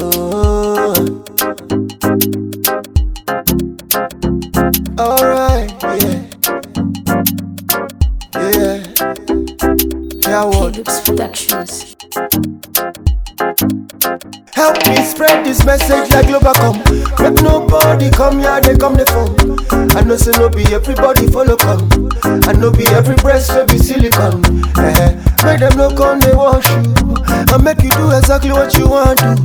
Oh. Alright, yeah. Yeah. Yeah, what? Productions. Help me spread this message like Globacom. Make nobody come here, they come the phone. I know say no be everybody follow come. I know be every breast will be silicone. Eh, make them no come they wash you. I make you do exactly what you want to.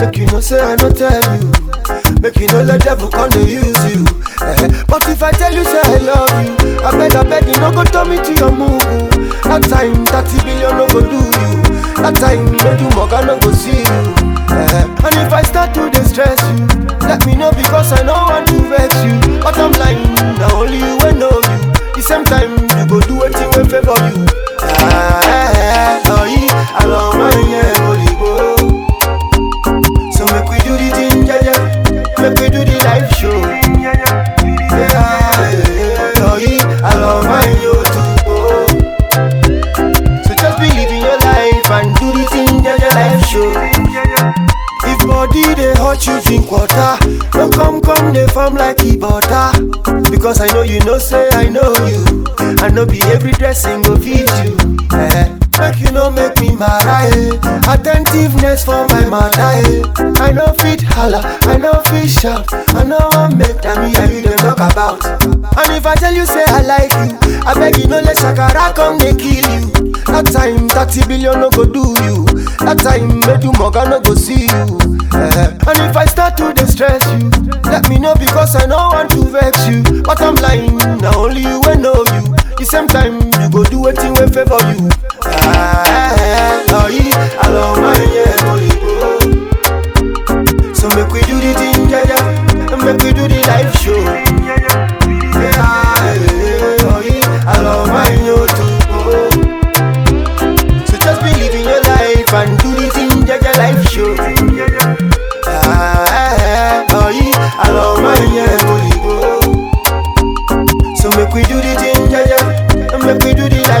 Make you know say I no tell you. Make you know let devil come to use you. Eh, but if I tell you say I love you, I beg I beg you no go turn me to your move. That time 30 billion no go do you. That time make you mugger no go see you. Eh, and if I start to distress you, let me know because I know want to vex you. But I'm lying, now only you will know you. The same time you go do anything will favor you. Ah, eh, eh, oh, yeah, hot, you drink water. Don't come, come, they form like e butter. Because I know you know, say I know you. I know be every dressing go fit you. Eh. Make you know make me mad, eh. Attentiveness for my mother, eh. I know fit holla, I know fit shout. I know I make them hear you they talk about. And if I tell you say I like you, I beg you no let Shakara come they kill you. That time 30 billion no go do you. That time you mugger no go see you. Eh. And if I start to distress you, let me know because I know want to vex you. But I'm lying, now only you will know you. The same time you go do thing will favor you. Ah, eh, eh, oh yeah, I love my yeah. So make we do the thing, yeah, yeah. Make we do the live show. Yeah,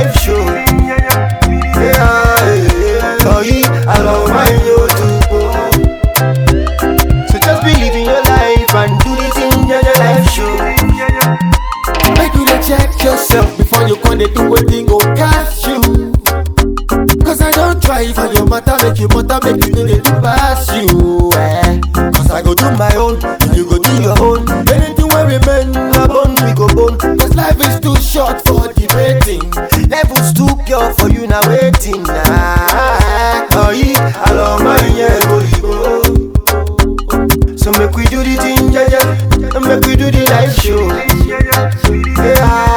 live show. So just your life and do the yeah, live show. Make you check yourself before you do go catch you. Cause I don't try your matter, make you matter, make you no dey do pass you. Levels too pure for you now waiting now. I love my go So make we do the thing, yeah, yeah. Make we do the live show. Yeah.